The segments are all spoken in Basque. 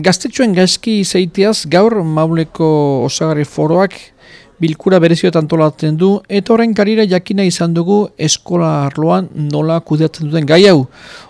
Gaztetxoen gaizki izaiteaz gaur mauleko osagarri foroak bilkura berezioet antolatzen du eta horren karira jakina izan dugu eskola arloan nola kudeatzen duten gai hau.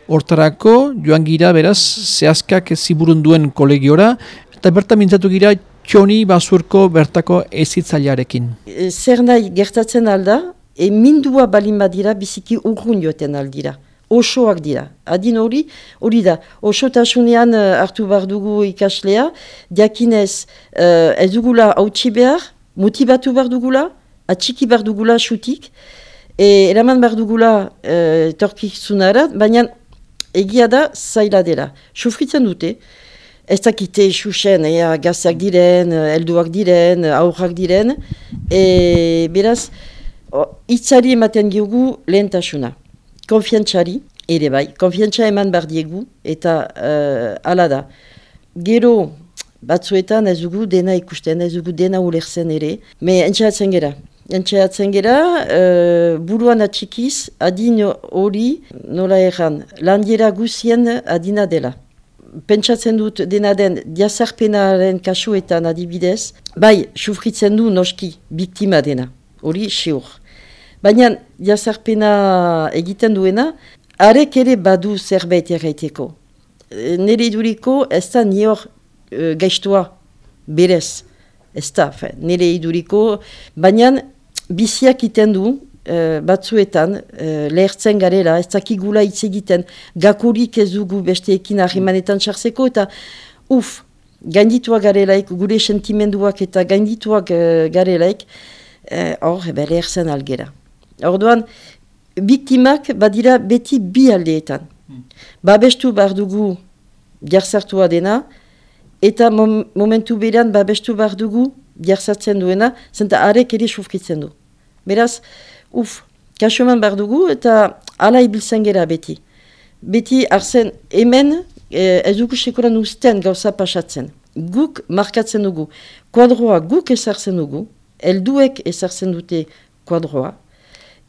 Hortarako joan gira beraz zehazkak ziburun duen kolegiora eta berta mintzatu gira txoni basurko bertako ezitzailearekin. Zer nahi gertatzen alda, e mindua balin badira biziki urgun joeten aldira osoak dira. Adin hori, hori da, osotasunean uh, hartu behar dugu ikaslea, diakinez uh, ez dugula hautsi behar, motibatu behar dugula, atxiki behar dugula xutik, e, eraman behar dugula uh, torkizunara, baina egia da zaila dela. Sufritzen dute, ez dakite xuxen, ea gazak diren, helduak diren, aurrak diren, e, beraz, itzari ematen diogu lehentasuna konfiantzari, ere bai, konfiantza eman behar diegu, eta uh, ala da. Gero, batzuetan ez dugu dena ikusten, ez dugu dena ulerzen ere, me entxeatzen gera. Entxeatzen gera, uh, buruan atxikiz, adin hori, nola erran, landiera guzien adina dela. Pentsatzen dut dena den diazarpenaren kasuetan adibidez, bai, sufritzen du noski, biktima dena, hori siur. Baina jazarpena egiten duena, arek ere badu zerbait erraiteko. E, nire iduriko ez da nior e, gaiztua berez. Ez da, nire iduriko, baina biziak iten du e, batzuetan e, lehertzen garela, ez dakigula hitz egiten, gakurik ez dugu besteekin ahimanetan txarzeko, eta uf, gaindituak garelaik, gure sentimenduak eta gaindituak e, garelaik, hor, e, lehertzen algera. Orduan, biktimak badira beti bi aldeetan. Hmm. Babestu behar dugu jarzartua dena, eta momentu beran babestu behar dugu jarzartzen duena, zenta arek ere sufritzen du. Beraz, uf, kasoman behar dugu eta ala ibiltzen gera beti. Beti arzen hemen eh, ez dugu sekuran usten gauza pasatzen. Guk markatzen dugu. Kuadroa guk ezartzen dugu, elduek ezartzen dute kuadroa,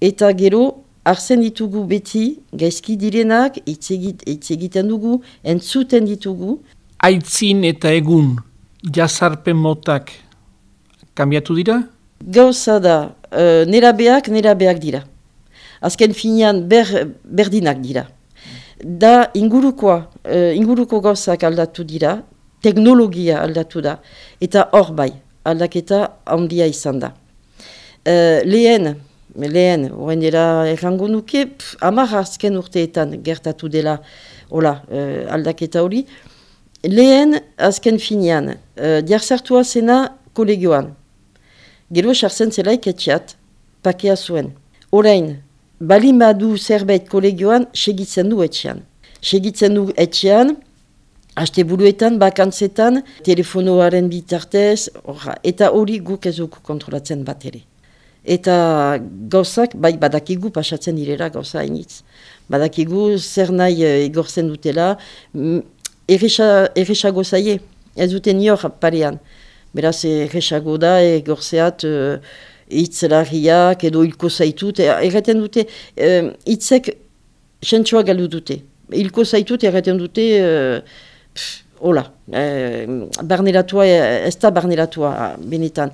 Eta gero, arzen ditugu beti, gaizki direnak, hitz egiten dugu, entzuten ditugu. Aitzin eta egun, jazarpen motak, kambiatu dira? Gauza da, uh, nerabeak, nerabeak dira. Azken finean ber, berdinak dira. Da ingurukoa, uh, inguruko gauzak aldatu dira, teknologia aldatu da, eta hor bai, aldaketa handia izan da. Uh, lehen, lehen, horren dira errango nuke, amar azken urteetan gertatu dela hola, uh, aldaketa hori. Lehen, azken finean, uh, diarzartua zena kolegioan. Gero esartzen zelaik etxiat, pakea zuen. Horein, bali madu zerbait kolegioan, segitzen du etxean. Segitzen du etxean, Aste buruetan, bakantzetan, telefonoaren bitartez, orra, eta hori guk ezuko kontrolatzen bat ere. Eta gauzak, bai badakigu pasatzen direla gauza hainitz. Badakigu zer nahi uh, igortzen dutela, erresago zaie, ez dute nior parean. Beraz erresago da egorzeat itzelarriak edo ilko zaitut, erreten dute uh, itzek sentsua galdu dute. Ilko zaitut erreten dute, uh, hola, uh, barneratua, ez da barneratua benetan.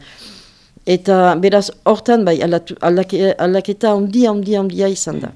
Eta beraz, hortan bai, aldaketa ondia, ondia, ondia izan da.